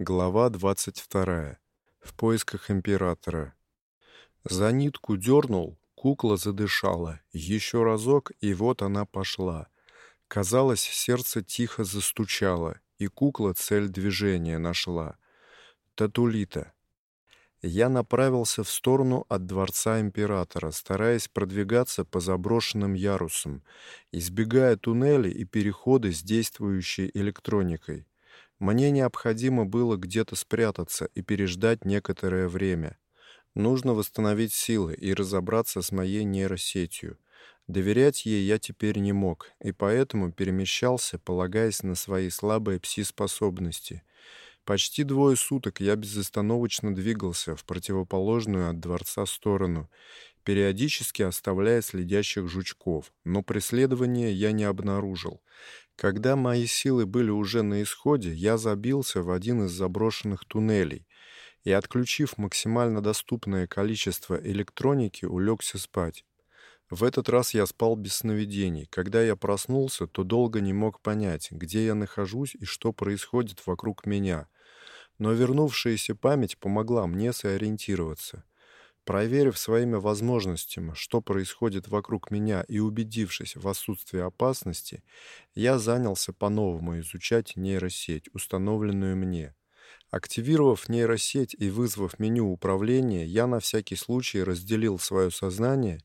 Глава 22. В поисках императора. За нитку дернул, кукла задышала. Еще разок, и вот она пошла. Казалось, сердце тихо застучало, и кукла цель движения нашла. Татулита. Я направился в сторону от дворца императора, стараясь продвигаться по заброшенным ярусам, избегая туннелей и переходы с действующей электроникой. Мне необходимо было где-то спрятаться и переждать некоторое время. Нужно восстановить силы и разобраться с моей нейросетью. Доверять ей я теперь не мог, и поэтому перемещался, полагаясь на свои слабые пси-способности. Почти двое суток я безостановочно двигался в противоположную от дворца сторону, периодически оставляя следящих жучков, но преследования я не обнаружил. Когда мои силы были уже на исходе, я забился в один из заброшенных туннелей и, отключив максимально доступное количество электроники, улегся спать. В этот раз я спал без сновидений. Когда я проснулся, то долго не мог понять, где я нахожусь и что происходит вокруг меня. Но вернувшаяся память помогла мне сориентироваться. Проверив своими возможностями, что происходит вокруг меня и убедившись в отсутствии опасности, я занялся по-новому изучать нейросеть, установленную мне. Активировав нейросеть и вызвав меню управления, я на всякий случай разделил свое сознание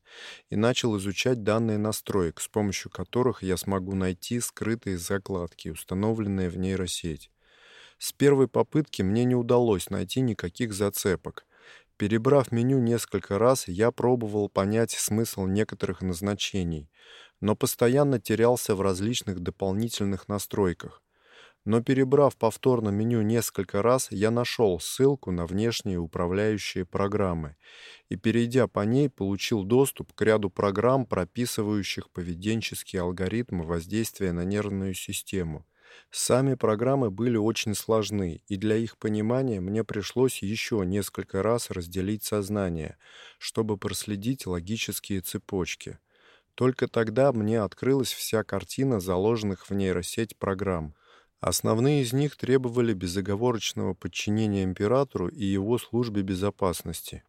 и начал изучать данные настроек, с помощью которых я смогу найти скрытые закладки, установленные в нейросеть. С первой попытки мне не удалось найти никаких зацепок – Перебрав меню несколько раз, я пробовал понять смысл некоторых назначений, но постоянно терялся в различных дополнительных настройках. Но перебрав повторно меню несколько раз, я нашел ссылку на внешние управляющие программы и, перейдя по ней, получил доступ к ряду программ, прописывающих поведенческие алгоритмы воздействия на нервную систему – Сами программы были очень сложны, и для их понимания мне пришлось еще несколько раз разделить сознание, чтобы проследить логические цепочки. Только тогда мне открылась вся картина заложенных в нейросеть программ. Основные из них требовали безоговорочного подчинения императору и его службе безопасности.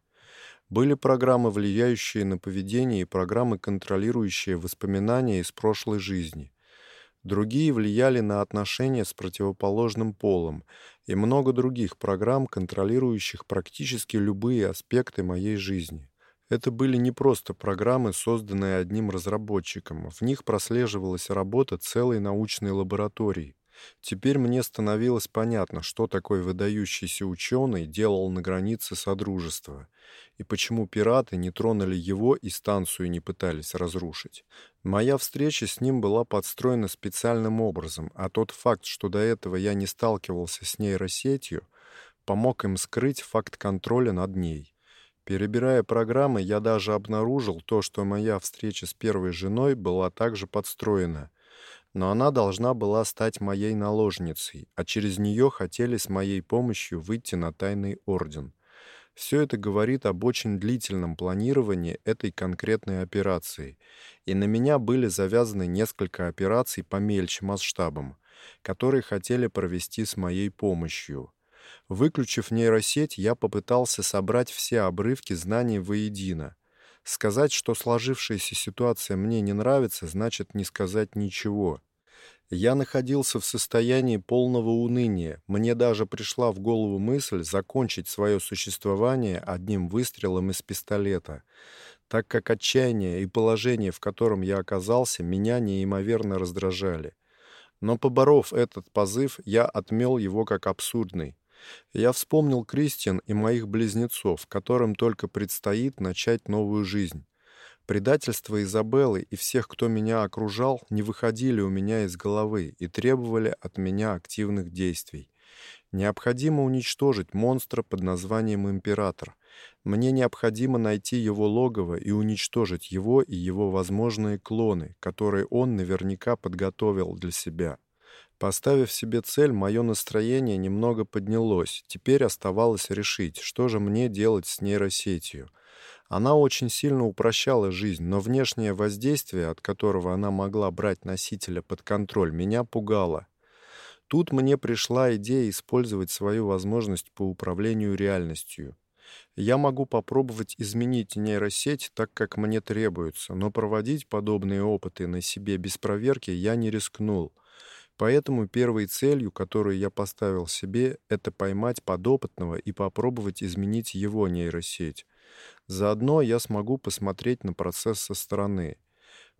Были программы, влияющие на поведение, и программы, контролирующие воспоминания из прошлой жизни. Другие влияли на отношения с противоположным полом и много других программ, контролирующих практически любые аспекты моей жизни. Это были не просто программы, созданные одним разработчиком. В них прослеживалась работа целой научной лаборатории. Теперь мне становилось понятно, что такой выдающийся ученый делал на границе Содружества, и почему пираты не тронули его и станцию не пытались разрушить. Моя встреча с ним была подстроена специальным образом, а тот факт, что до этого я не сталкивался с нейросетью, помог им скрыть факт контроля над ней. Перебирая программы, я даже обнаружил то, что моя встреча с первой женой была также подстроена – но она должна была стать моей наложницей, а через нее хотели с моей помощью выйти на тайный орден. Все это говорит об очень длительном планировании этой конкретной операции, и на меня были завязаны несколько операций помельче масштабом, которые хотели провести с моей помощью. Выключив нейросеть, я попытался собрать все обрывки знаний воедино. Сказать, что сложившаяся ситуация мне не нравится, значит не сказать ничего. Я находился в состоянии полного уныния. Мне даже пришла в голову мысль закончить свое существование одним выстрелом из пистолета, так как отчаяние и положение, в котором я оказался, меня неимоверно раздражали. Но поборов этот позыв, я отмел его как абсурдный. Я вспомнил Кристиан и моих близнецов, которым только предстоит начать новую жизнь. Предательство Изабеллы и всех, кто меня окружал, не выходили у меня из головы и требовали от меня активных действий. Необходимо уничтожить монстра под названием Император. Мне необходимо найти его логово и уничтожить его и его возможные клоны, которые он наверняка подготовил для себя. Поставив себе цель, мое настроение немного поднялось. Теперь оставалось решить, что же мне делать с нейросетью. Она очень сильно упрощала жизнь, но внешнее воздействие, от которого она могла брать носителя под контроль, меня пугало. Тут мне пришла идея использовать свою возможность по управлению реальностью. Я могу попробовать изменить нейросеть так, как мне требуется, но проводить подобные опыты на себе без проверки я не рискнул. Поэтому первой целью, которую я поставил себе, это поймать подопытного и попробовать изменить его нейросеть. Заодно я смогу посмотреть на процесс со стороны.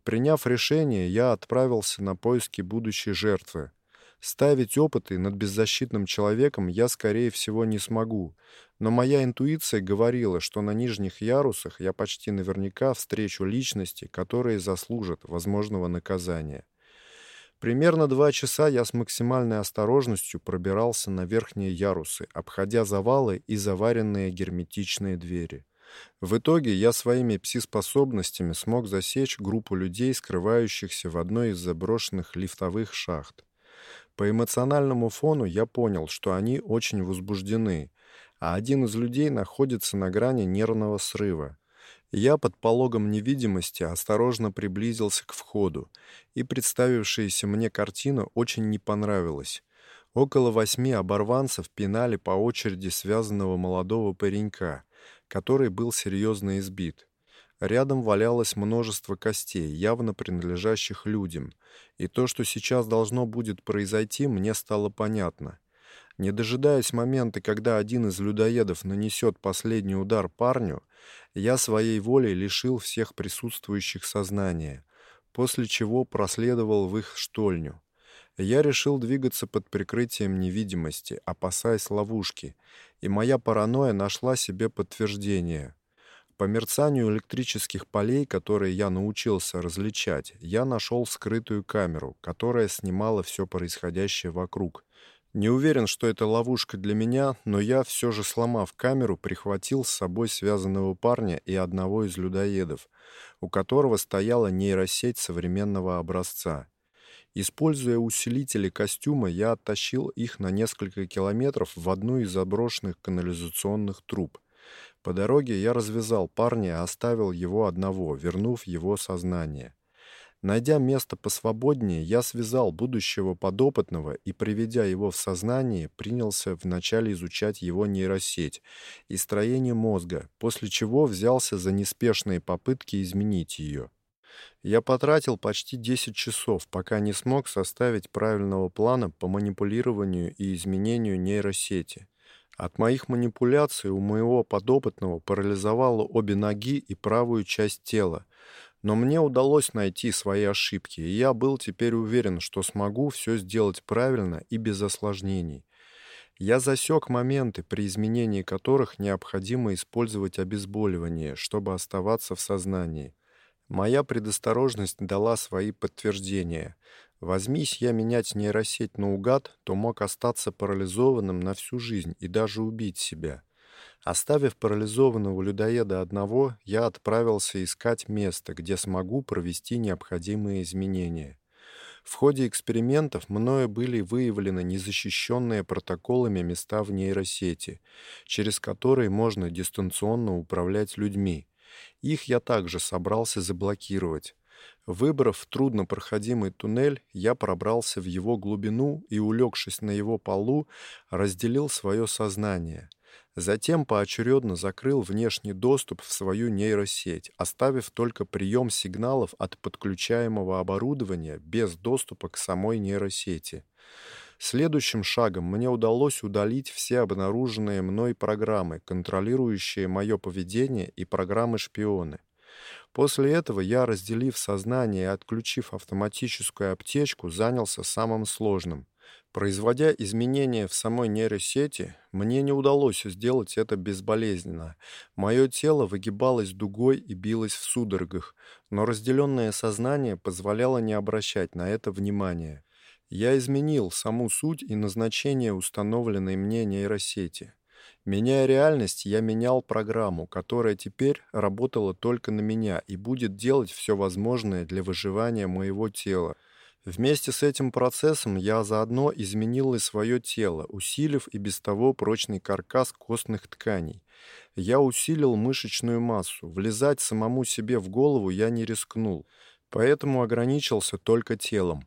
Приняв решение, я отправился на поиски будущей жертвы. Ставить опыты над беззащитным человеком я, скорее всего, не смогу, но моя интуиция говорила, что на нижних ярусах я почти наверняка встречу личности, которые заслужат возможного наказания. Примерно два часа я с максимальной осторожностью пробирался на верхние ярусы, обходя завалы и заваренные герметичные двери. В итоге я своими пси-способностями смог засечь группу людей, скрывающихся в одной из заброшенных лифтовых шахт. По эмоциональному фону я понял, что они очень возбуждены, а один из людей находится на грани нервного срыва. Я под пологом невидимости осторожно приблизился к входу, и представившаяся мне картина очень не понравилась. Около восьми оборванцев пинали по очереди связанного молодого паренька, который был серьезно избит. Рядом валялось множество костей, явно принадлежащих людям, и то, что сейчас должно будет произойти, мне стало понятно. Не дожидаясь момента, когда один из людоедов нанесет последний удар парню, я своей волей лишил всех присутствующих сознания, после чего проследовал в их штольню. Я решил двигаться под прикрытием невидимости, опасаясь ловушки, и моя паранойя нашла себе подтверждение. По мерцанию электрических полей, которые я научился различать, я нашел скрытую камеру, которая снимала все происходящее вокруг. Не уверен, что это ловушка для меня, но я все же, сломав камеру, прихватил с собой связанного парня и одного из людоедов, у которого стояла нейросеть современного образца. Используя усилители костюма, я оттащил их на несколько километров в одну из заброшенных канализационных труб. По дороге я развязал парня и оставил его одного, вернув его сознание. Найдя место посвободнее, я связал будущего подопытного и, приведя его в сознание, принялся вначале изучать его нейросеть и строение мозга, после чего взялся за неспешные попытки изменить ее. Я потратил почти 10 часов, пока не смог составить правильного плана по манипулированию и изменению нейросети. От моих манипуляций у моего подопытного парализовало обе ноги и правую часть тела. Но мне удалось найти свои ошибки, и я был теперь уверен, что смогу все сделать правильно и без осложнений. Я засек моменты, при изменении которых необходимо использовать обезболивание, чтобы оставаться в сознании. Моя предосторожность дала свои подтверждения. Возьмись я менять нейросеть наугад, то мог остаться парализованным на всю жизнь и даже убить себя. Оставив парализованного людоеда одного, я отправился искать место, где смогу провести необходимые изменения. В ходе экспериментов мною были выявлены незащищенные протоколами места в нейросети, через которые можно дистанционно управлять людьми. Их я также собрался заблокировать. Выбрав труднопроходимый туннель, я пробрался в его глубину и, улегшись на его полу, разделил свое сознание. Затем поочередно закрыл внешний доступ в свою нейросеть, оставив только прием сигналов от подключаемого оборудования без доступа к самой нейросети. Следующим шагом мне удалось удалить все обнаруженные мной программы, контролирующие мое поведение и программы-шпионы. После этого я, разделив сознание и отключив автоматическую аптечку, занялся самым сложным. Производя изменения в самой нейросети, мне не удалось сделать это безболезненно. Мое тело выгибалось дугой и билось в судорогах, но разделенное сознание позволяло не обращать на это внимания. Я изменил саму суть и назначение установленной мне нейросети. Меняя реальность, я менял программу, которая теперь работала только на меня и будет делать все возможное для выживания моего тела. Вместе с этим процессом я заодно изменил и свое тело, усилив и без того прочный каркас костных тканей. Я усилил мышечную массу. Влезать самому себе в голову я не рискнул, поэтому ограничился только телом.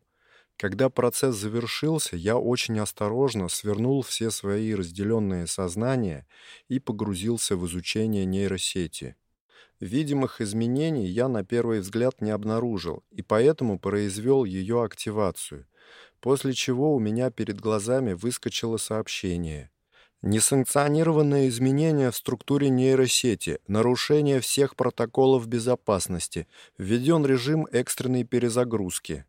Когда процесс завершился, я очень осторожно свернул все свои разделенные сознания и погрузился в изучение нейросети. Видимых изменений я на первый взгляд не обнаружил, и поэтому произвел ее активацию, после чего у меня перед глазами выскочило сообщение. Несанкционированные изменения в структуре нейросети, нарушение всех протоколов безопасности, введен режим экстренной перезагрузки.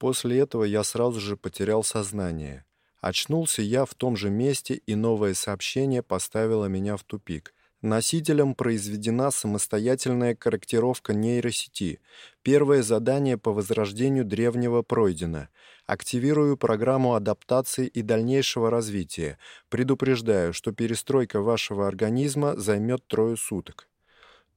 После этого я сразу же потерял сознание. Очнулся я в том же месте, и новое сообщение поставило меня в тупик. Носителем произведена самостоятельная корректировка нейросети. Первое задание по возрождению древнего пройдено. Активирую программу адаптации и дальнейшего развития. Предупреждаю, что перестройка вашего организма займет трое суток.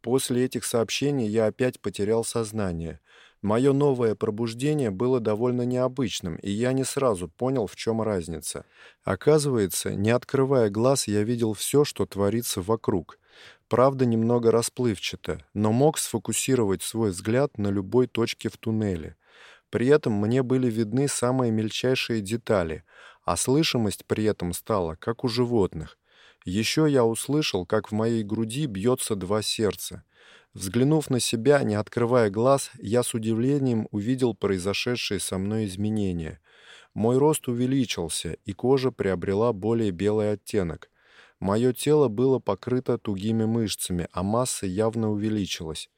После этих сообщений я опять потерял сознание. Мое новое пробуждение было довольно необычным, и я не сразу понял, в чем разница. Оказывается, не открывая глаз, я видел все, что творится вокруг. Правда, немного расплывчато, но мог сфокусировать свой взгляд на любой точке в туннеле. При этом мне были видны самые мельчайшие детали, а слышимость при этом стала, как у животных. Еще я услышал, как в моей груди бьется два сердца. Взглянув на себя, не открывая глаз, я с удивлением увидел произошедшие со мной изменения. Мой рост увеличился, и кожа приобрела более белый оттенок. Мое тело было покрыто тугими мышцами, а масса явно увеличилась.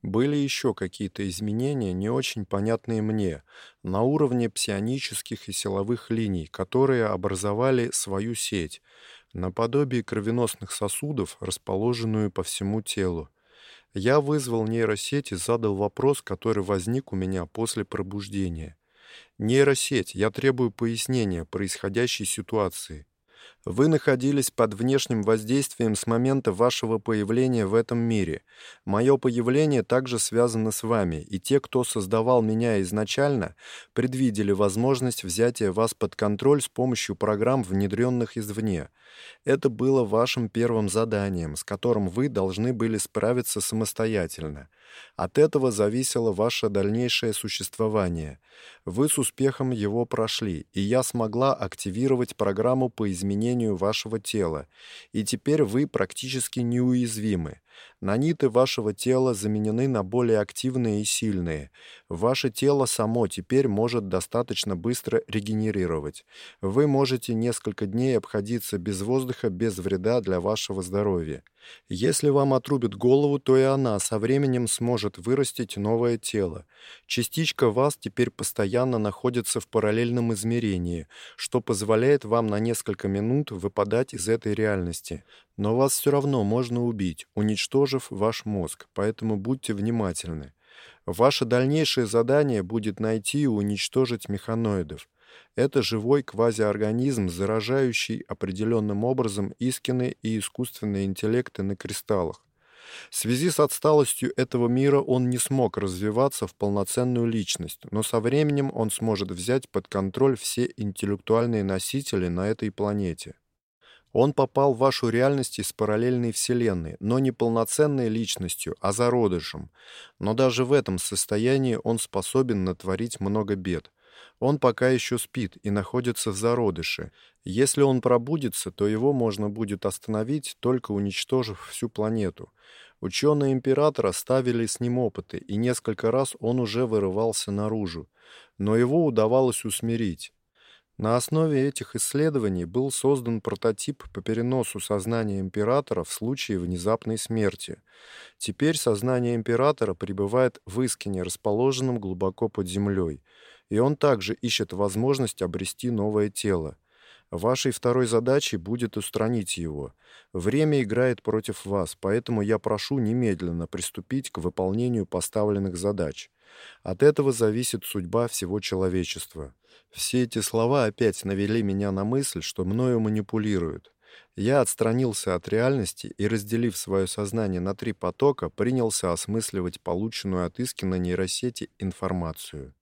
Были еще какие-то изменения, не очень понятные мне, на уровне псионических и силовых линий, которые образовали свою сеть — наподобие кровеносных сосудов, расположенную по всему телу. Я вызвал нейросеть и задал вопрос, который возник у меня после пробуждения. Нейросеть, я требую пояснения происходящей ситуации. Вы находились под внешним воздействием с момента вашего появления в этом мире. Мое появление также связано с вами, и те, кто создавал меня изначально, предвидели возможность взятия вас под контроль с помощью программ, внедренных извне. Это было вашим первым заданием, с которым вы должны были справиться самостоятельно. От этого зависело ваше дальнейшее существование. Вы с успехом его прошли, и я смогла активировать программу по изменению вашего тела, и теперь вы практически неуязвимы. Наниты вашего тела заменены на более активные и сильные. Ваше тело само теперь может достаточно быстро регенерировать. Вы можете несколько дней обходиться без воздуха без вреда для вашего здоровья. Если вам отрубят голову, то и она со временем сможет вырастить новое тело. Частичка вас теперь постоянно находится в параллельном измерении, что позволяет вам на несколько минут выпадать из этой реальности. Но вас все равно можно убить, уничтожив ваш мозг, поэтому будьте внимательны. Ваше дальнейшее задание будет найти и уничтожить механоидов. Это живой квазиорганизм, заражающий определенным образом искины и искусственные интеллекты на кристаллах. В связи с отсталостью этого мира он не смог развиваться в полноценную личность, но со временем он сможет взять под контроль все интеллектуальные носители на этой планете. Он попал в вашу реальность из параллельной вселенной, но не полноценной личностью, а зародышем. Но даже в этом состоянии он способен натворить много бед. Он пока еще спит и находится в зародыше. Если он пробудится, то его можно будет остановить, только уничтожив всю планету. Ученые императора ставили с ним опыты, и несколько раз он уже вырывался наружу. Но его удавалось усмирить. На основе этих исследований был создан прототип по переносу сознания императора в случае внезапной смерти. Теперь сознание императора пребывает в Искине, расположенном глубоко под землей, и он также ищет возможность обрести новое тело. Вашей второй задачей будет устранить его. Время играет против вас, поэтому я прошу немедленно приступить к выполнению поставленных задач. От этого зависит судьба всего человечества. Все эти слова опять навели меня на мысль, что мною манипулируют. Я отстранился от реальности и, разделив свое сознание на три потока, принялся осмысливать полученную от Искина нейросети информацию.